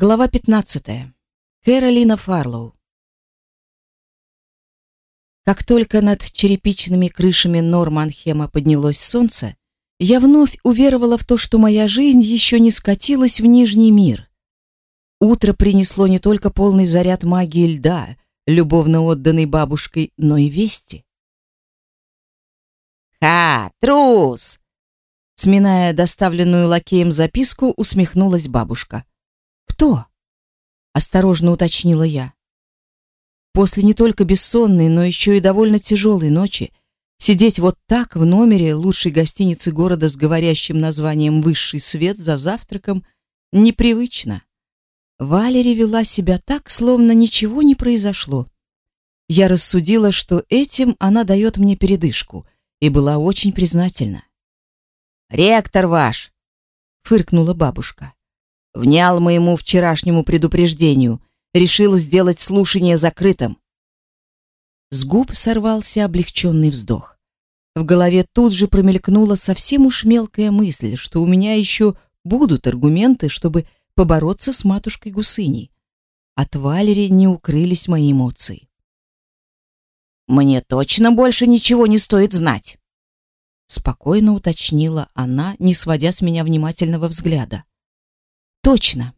Глава 15. Кэролина Фарлоу. Как только над черепичными крышами Норманхема поднялось солнце, я вновь уверовала в то, что моя жизнь еще не скатилась в нижний мир. Утро принесло не только полный заряд магии льда, любовно отданный бабушкой, но и вести. «Ха, трус!» Сминая доставленную лакеем записку, усмехнулась бабушка. «Кто?» — осторожно уточнила я. После не только бессонной, но еще и довольно тяжелой ночи сидеть вот так в номере лучшей гостиницы города с говорящим названием «Высший свет» за завтраком непривычно. Валерия вела себя так, словно ничего не произошло. Я рассудила, что этим она дает мне передышку, и была очень признательна. «Ректор ваш!» — фыркнула бабушка внял моему вчерашнему предупреждению, решил сделать слушание закрытым. С губ сорвался облегченный вздох. В голове тут же промелькнула совсем уж мелкая мысль, что у меня еще будут аргументы, чтобы побороться с матушкой Гусыней. От Валери не укрылись мои эмоции. «Мне точно больше ничего не стоит знать», — спокойно уточнила она, не сводя с меня внимательного взгляда. Точно.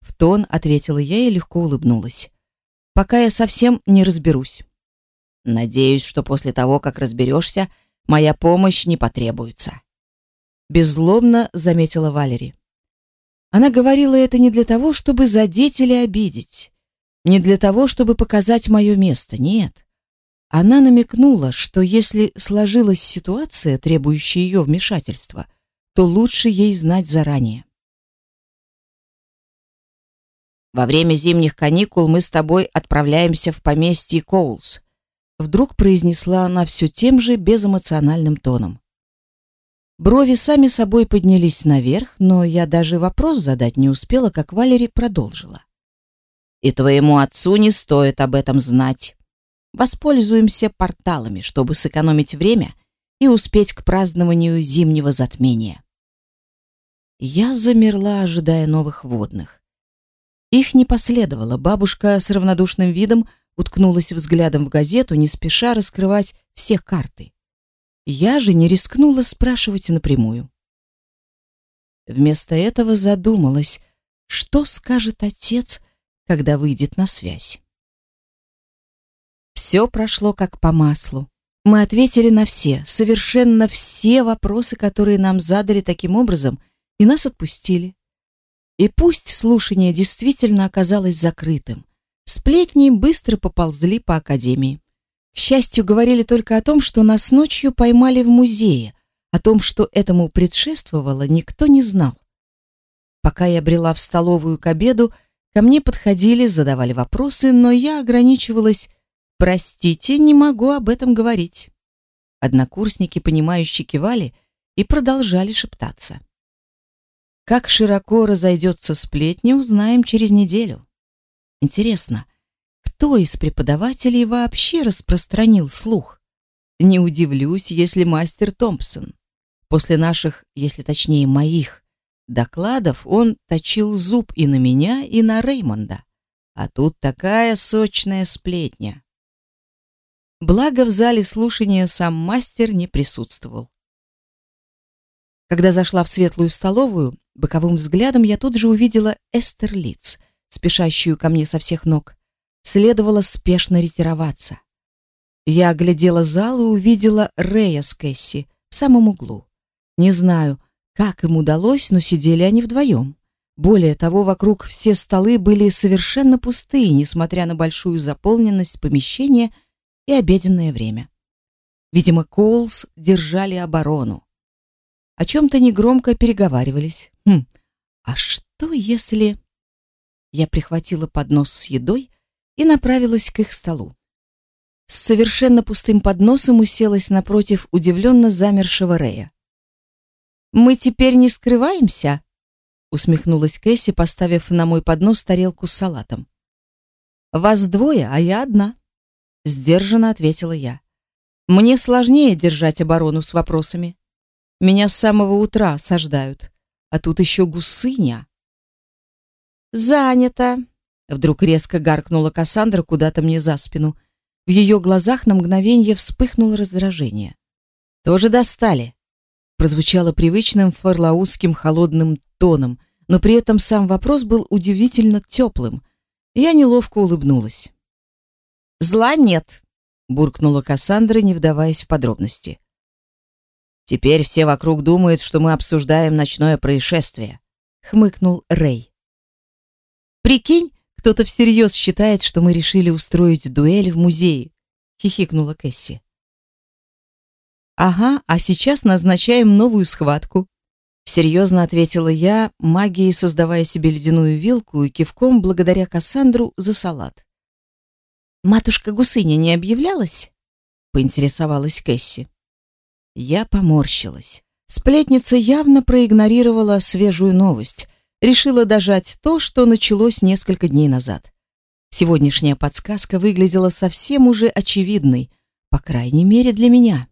В тон ответила я и легко улыбнулась. Пока я совсем не разберусь. Надеюсь, что после того, как разберешься, моя помощь не потребуется. Беззлобно заметила Валери. Она говорила это не для того, чтобы задеть или обидеть, не для того, чтобы показать мое место, нет. Она намекнула, что если сложилась ситуация, требующая ее вмешательства, то лучше ей знать заранее. Во время зимних каникул мы с тобой отправляемся в поместье Коулс. Вдруг произнесла она все тем же безэмоциональным тоном. Брови сами собой поднялись наверх, но я даже вопрос задать не успела, как Валери продолжила. И твоему отцу не стоит об этом знать. Воспользуемся порталами, чтобы сэкономить время и успеть к празднованию зимнего затмения. Я замерла, ожидая новых водных. Их не последовало. Бабушка с равнодушным видом уткнулась взглядом в газету, не спеша раскрывать все карты. Я же не рискнула спрашивать напрямую. Вместо этого задумалась, что скажет отец, когда выйдет на связь. Все прошло как по маслу. Мы ответили на все, совершенно все вопросы, которые нам задали таким образом, и нас отпустили. И пусть слушание действительно оказалось закрытым, сплетни быстро поползли по академии. К счастью, говорили только о том, что нас ночью поймали в музее, о том, что этому предшествовало, никто не знал. Пока я брела в столовую к обеду, ко мне подходили, задавали вопросы, но я ограничивалась «Простите, не могу об этом говорить». Однокурсники, понимающие, кивали и продолжали шептаться. Как широко разойдется сплетня, узнаем через неделю. Интересно, кто из преподавателей вообще распространил слух? Не удивлюсь, если мастер Томпсон. После наших, если точнее моих, докладов он точил зуб и на меня, и на Реймонда. А тут такая сочная сплетня. Благо в зале слушания сам мастер не присутствовал. Когда зашла в светлую столовую, боковым взглядом я тут же увидела Эстер Лиц, спешащую ко мне со всех ног. Следовало спешно ретироваться. Я оглядела зал и увидела Рея с Кэсси в самом углу. Не знаю, как им удалось, но сидели они вдвоем. Более того, вокруг все столы были совершенно пустые, несмотря на большую заполненность помещения и обеденное время. Видимо, Коулс держали оборону о чем-то негромко переговаривались. Хм, а что если... Я прихватила поднос с едой и направилась к их столу. С совершенно пустым подносом уселась напротив удивленно замершего Рея. «Мы теперь не скрываемся?» усмехнулась Кэсси, поставив на мой поднос тарелку с салатом. «Вас двое, а я одна», — сдержанно ответила я. «Мне сложнее держать оборону с вопросами. Меня с самого утра осаждают, а тут еще гусыня. Занято. Вдруг резко гаркнула Кассандра куда-то мне за спину. В ее глазах на мгновение вспыхнуло раздражение. Тоже достали. Прозвучало привычным фарлаузским холодным тоном, но при этом сам вопрос был удивительно теплым. Я неловко улыбнулась. Зла нет, буркнула Кассандра, не вдаваясь в подробности. Теперь все вокруг думают, что мы обсуждаем ночное происшествие, хмыкнул Рэй. Прикинь, кто-то всерьез считает, что мы решили устроить дуэль в музее, хихикнула Кэсси. Ага, а сейчас назначаем новую схватку. Серьезно ответила я, магией создавая себе ледяную вилку и кивком благодаря Кассандру за салат. Матушка Гусыня не объявлялась? поинтересовалась Кэсси. Я поморщилась. Сплетница явно проигнорировала свежую новость, решила дожать то, что началось несколько дней назад. Сегодняшняя подсказка выглядела совсем уже очевидной, по крайней мере для меня.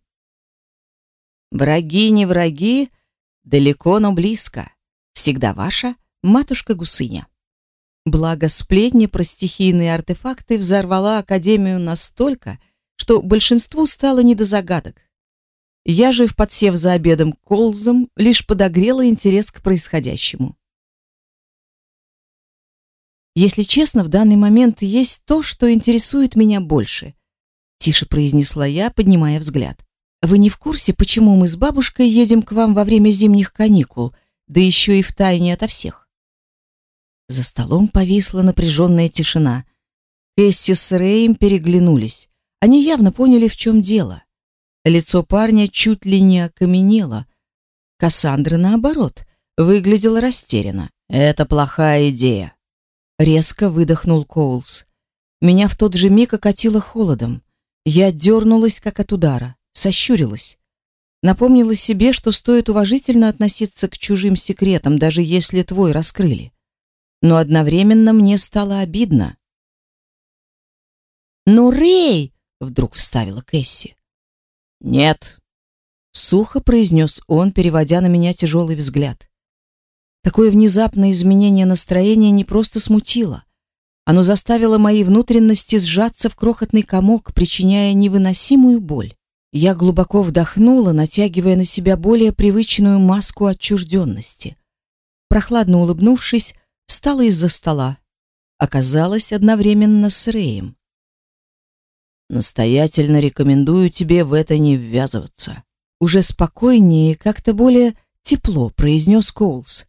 Враги не враги, далеко, но близко. Всегда ваша матушка Гусыня. Благо сплетни про стихийные артефакты взорвала Академию настолько, что большинству стало не до загадок. Я же, в подсев за обедом колзом, лишь подогрела интерес к происходящему. Если честно, в данный момент есть то, что интересует меня больше, тише произнесла я, поднимая взгляд. Вы не в курсе, почему мы с бабушкой едем к вам во время зимних каникул, да еще и в тайне ото всех? За столом повисла напряженная тишина. Кэсси с Рэем переглянулись. Они явно поняли, в чем дело. Лицо парня чуть ли не окаменело. Кассандра, наоборот, выглядела растерянно. «Это плохая идея», Резко выдохнул Коулс. Меня в тот же миг окатило холодом. Я дернулась, как от удара, сощурилась. Напомнила себе, что стоит уважительно относиться к чужим секретам, даже если твой раскрыли. Но одновременно мне стало обидно. «Ну, Рэй!» — вдруг вставила Кэсси. «Нет!» — сухо произнес он, переводя на меня тяжелый взгляд. Такое внезапное изменение настроения не просто смутило. Оно заставило мои внутренности сжаться в крохотный комок, причиняя невыносимую боль. Я глубоко вдохнула, натягивая на себя более привычную маску отчужденности. Прохладно улыбнувшись, встала из-за стола. Оказалась одновременно с Рэем. Настоятельно рекомендую тебе в это не ввязываться. Уже спокойнее, как-то более тепло произнес Коулс.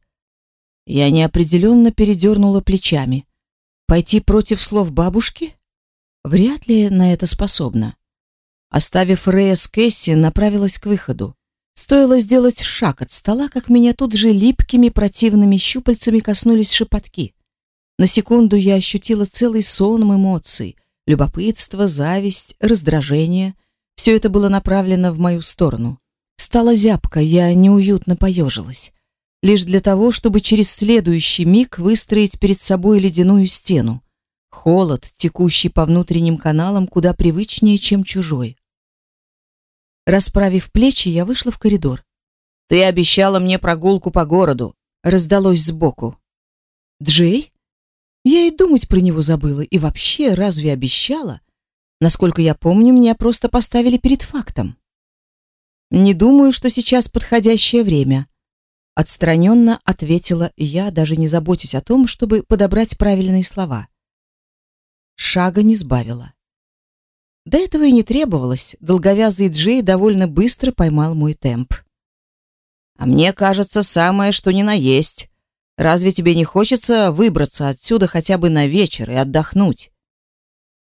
Я неопределенно передернула плечами. Пойти против слов бабушки? Вряд ли на это способна. Оставив Рэя с Кэсси, направилась к выходу. Стоило сделать шаг от стола, как меня тут же липкими противными щупальцами коснулись шепотки. На секунду я ощутила целый сон эмоций: любопытство, зависть, раздражение. Все это было направлено в мою сторону. Стало зябко, я неуютно поежилась лишь для того, чтобы через следующий миг выстроить перед собой ледяную стену. Холод, текущий по внутренним каналам, куда привычнее, чем чужой. Расправив плечи, я вышла в коридор. Ты обещала мне прогулку по городу, раздалось сбоку. Джей? Я и думать про него забыла, и вообще, разве обещала? Насколько я помню, меня просто поставили перед фактом. Не думаю, что сейчас подходящее время. Отстраненно ответила я, даже не заботясь о том, чтобы подобрать правильные слова. Шага не сбавила. До этого и не требовалось. Долговязый Джей довольно быстро поймал мой темп. А мне кажется, самое что ни на есть. Разве тебе не хочется выбраться отсюда хотя бы на вечер и отдохнуть?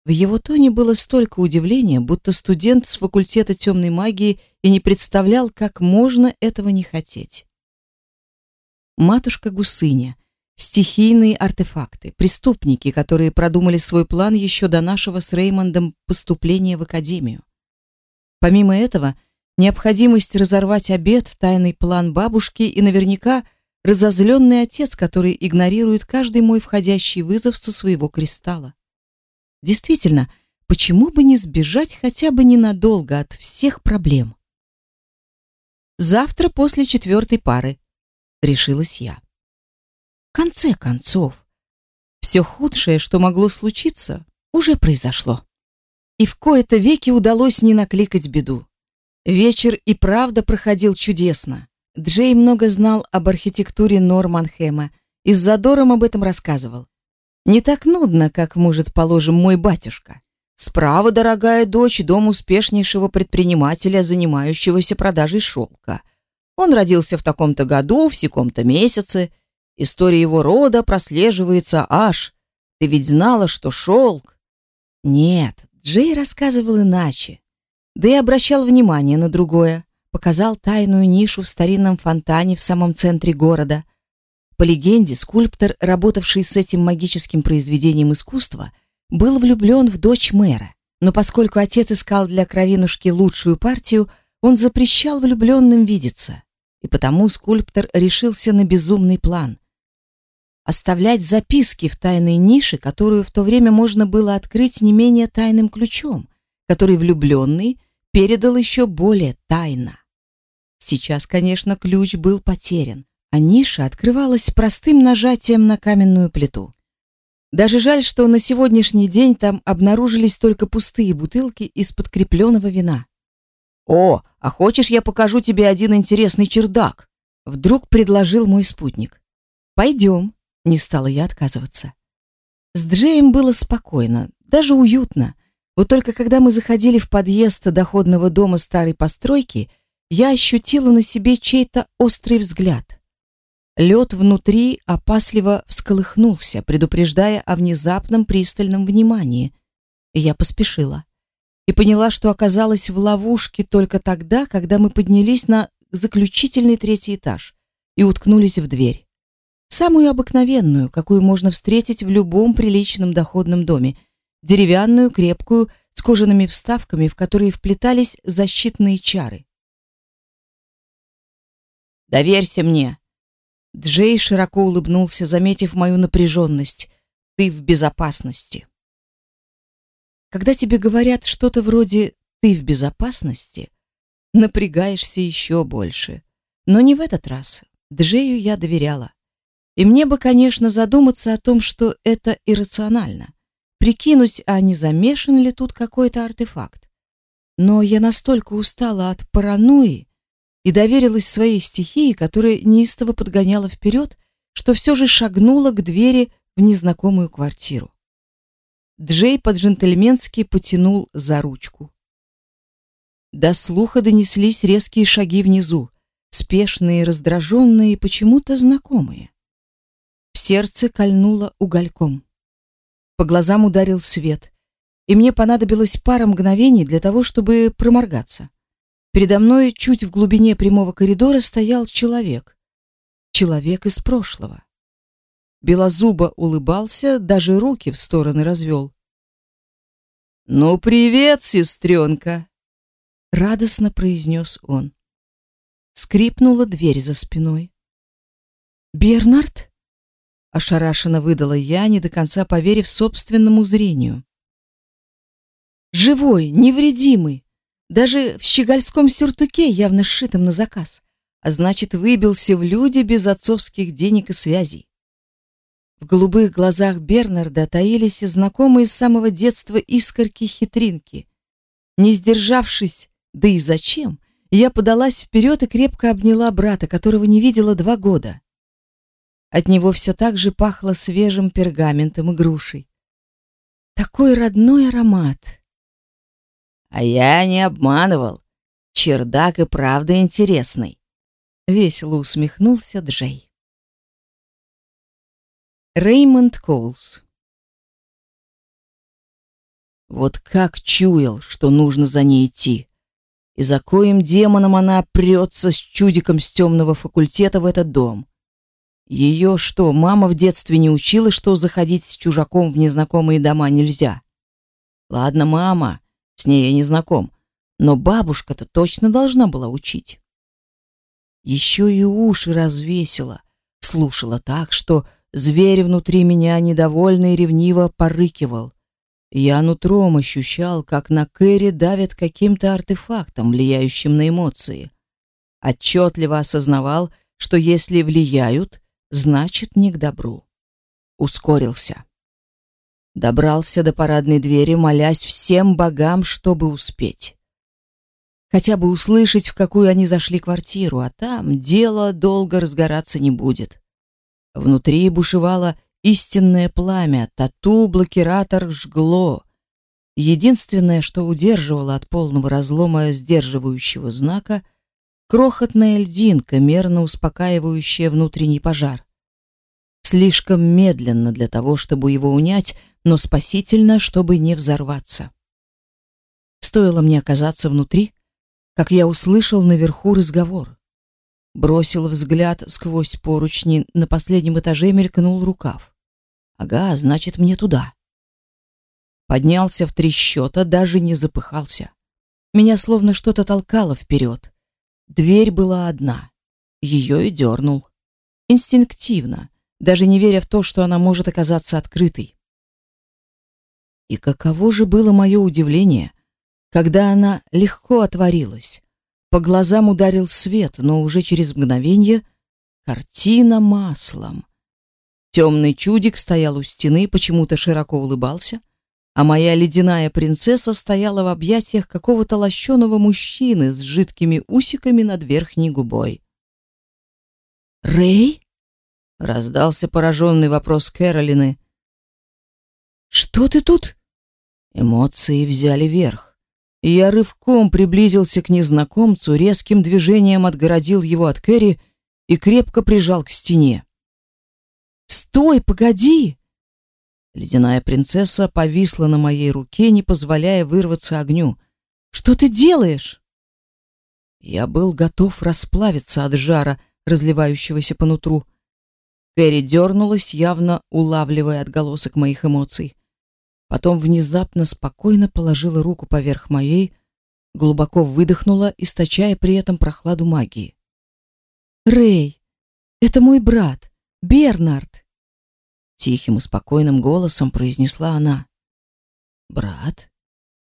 В его тоне было столько удивления, будто студент с факультета темной магии и не представлял, как можно этого не хотеть матушка Гусыня, стихийные артефакты, преступники, которые продумали свой план еще до нашего с Реймондом поступления в академию. Помимо этого, необходимость разорвать обед, тайный план бабушки и наверняка разозленный отец, который игнорирует каждый мой входящий вызов со своего кристалла. Действительно, почему бы не сбежать хотя бы ненадолго от всех проблем? Завтра после четвертой пары решилась я. В конце концов, Все худшее, что могло случиться, уже произошло. И в кои-то веки удалось не накликать беду. Вечер и правда проходил чудесно. Джей много знал об архитектуре Норманхэма и с задором об этом рассказывал. Не так нудно, как может, положим, мой батюшка. Справа, дорогая дочь, дом успешнейшего предпринимателя, занимающегося продажей шелка. Он родился в таком-то году, в секом-то месяце. История его рода прослеживается аж. Ты ведь знала, что шелк... Нет, Джей рассказывал иначе. Да и обращал внимание на другое. Показал тайную нишу в старинном фонтане в самом центре города. По легенде, скульптор, работавший с этим магическим произведением искусства, был влюблен в дочь мэра. Но поскольку отец искал для кровинушки лучшую партию, он запрещал влюбленным видеться. И потому скульптор решился на безумный план оставлять записки в тайной нише, которую в то время можно было открыть не менее тайным ключом, который влюбленный передал еще более тайно. Сейчас, конечно, ключ был потерян, а ниша открывалась простым нажатием на каменную плиту. Даже жаль, что на сегодняшний день там обнаружились только пустые бутылки из подкрепленного вина. «О, а хочешь, я покажу тебе один интересный чердак?» Вдруг предложил мой спутник. «Пойдем», не стала я отказываться. С Джеем было спокойно, даже уютно. Вот только когда мы заходили в подъезд доходного дома старой постройки, я ощутила на себе чей-то острый взгляд. Лед внутри опасливо всколыхнулся, предупреждая о внезапном пристальном внимании. И я поспешила. И поняла, что оказалась в ловушке только тогда, когда мы поднялись на заключительный третий этаж и уткнулись в дверь самую обыкновенную, какую можно встретить в любом приличном доходном доме, деревянную, крепкую, с кожаными вставками, в которые вплетались защитные чары. «Доверься мне!» Джей широко улыбнулся, заметив мою напряженность. «Ты в безопасности!» Когда тебе говорят что-то вроде «ты в безопасности», напрягаешься еще больше. Но не в этот раз. Джею я доверяла. И мне бы, конечно, задуматься о том, что это иррационально. Прикинуть, а не замешан ли тут какой-то артефакт. Но я настолько устала от паранойи и доверилась своей стихии, которая неистово подгоняла вперед, что все же шагнула к двери в незнакомую квартиру. Джей по-джентльменски потянул за ручку. До слуха донеслись резкие шаги внизу, спешные, раздраженные и почему-то знакомые. В сердце кольнуло угольком. По глазам ударил свет, и мне понадобилось пара мгновений для того, чтобы проморгаться. Передо мной, чуть в глубине прямого коридора, стоял человек. Человек из прошлого. Белозубо улыбался, даже руки в стороны развел. «Ну, привет, сестренка!» — радостно произнес он. Скрипнула дверь за спиной. «Бернард?» ошарашенно выдала я, не до конца поверив собственному зрению. Живой, невредимый, даже в щегольском сюртуке, явно сшитом на заказ, а значит, выбился в люди без отцовских денег и связей. В голубых глазах Бернарда таились знакомые с самого детства искорки-хитринки. Не сдержавшись, да и зачем, я подалась вперед и крепко обняла брата, которого не видела два года. От него все так же пахло свежим пергаментом и грушей. Такой родной аромат. А я не обманывал. Чердак и правда интересный. Весело усмехнулся Джей. Реймонд Коулс Вот как чуял, что нужно за ней идти. И за коим демоном она прется с чудиком с темного факультета в этот дом. Ее что, мама в детстве не учила, что заходить с чужаком в незнакомые дома нельзя? Ладно, мама, с ней я не знаком, но бабушка-то точно должна была учить. Еще и уши развесила, слушала так, что зверь внутри меня недовольно и ревниво порыкивал. Я нутром ощущал, как на Кэрри давят каким-то артефактом, влияющим на эмоции. Отчетливо осознавал, что если влияют, значит, не к добру. Ускорился. Добрался до парадной двери, молясь всем богам, чтобы успеть. Хотя бы услышать, в какую они зашли квартиру, а там дело долго разгораться не будет. Внутри бушевало истинное пламя, тату-блокиратор жгло. Единственное, что удерживало от полного разлома сдерживающего знака — крохотная льдинка, мерно успокаивающая внутренний пожар. Слишком медленно для того, чтобы его унять, но спасительно, чтобы не взорваться. Стоило мне оказаться внутри, как я услышал наверху разговор. Бросил взгляд сквозь поручни, на последнем этаже мелькнул рукав. Ага, значит, мне туда. Поднялся в три счета, даже не запыхался. Меня словно что-то толкало вперед. Дверь была одна. Ее и дернул. Инстинктивно, даже не веря в то, что она может оказаться открытой. И каково же было мое удивление, когда она легко отворилась. По глазам ударил свет, но уже через мгновение картина маслом. Темный чудик стоял у стены, почему-то широко улыбался, а моя ледяная принцесса стояла в объятиях какого-то лощеного мужчины с жидкими усиками над верхней губой. «Рэй?» — раздался пораженный вопрос Кэролины. «Что ты тут?» Эмоции взяли верх. Я рывком приблизился к незнакомцу, резким движением отгородил его от Кэрри и крепко прижал к стене. «Стой, погоди!» Ледяная принцесса повисла на моей руке, не позволяя вырваться огню. «Что ты делаешь?» Я был готов расплавиться от жара, разливающегося по нутру. Кэрри дернулась, явно улавливая отголосок моих эмоций. Потом внезапно спокойно положила руку поверх моей, глубоко выдохнула, источая при этом прохладу магии. «Рэй, это мой брат, Бернард!» Тихим и спокойным голосом произнесла она. «Брат?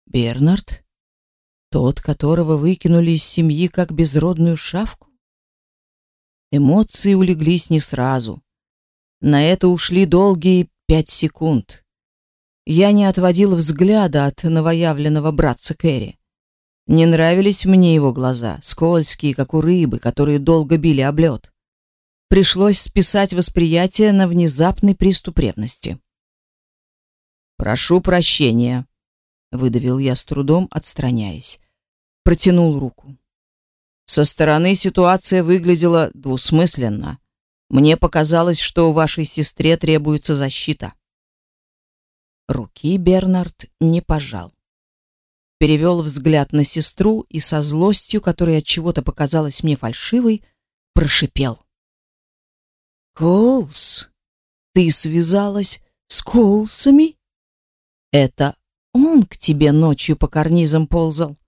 Бернард? Тот, которого выкинули из семьи как безродную шавку?» Эмоции улеглись не сразу. На это ушли долгие пять секунд. Я не отводил взгляда от новоявленного братца Кэрри. Не нравились мне его глаза, скользкие, как у рыбы, которые долго били об лед. Пришлось списать восприятие на внезапный приступ ревности. «Прошу прощения», — выдавил я с трудом, отстраняясь. Протянул руку. Со стороны ситуация выглядела двусмысленно. Мне показалось, что у вашей сестре требуется защита. Руки Бернард не пожал. Перевел взгляд на сестру и со злостью, которая от чего-то показалась мне фальшивой, прошипел: "Коулс, ты связалась с Коулсами? Это он к тебе ночью по карнизам ползал?"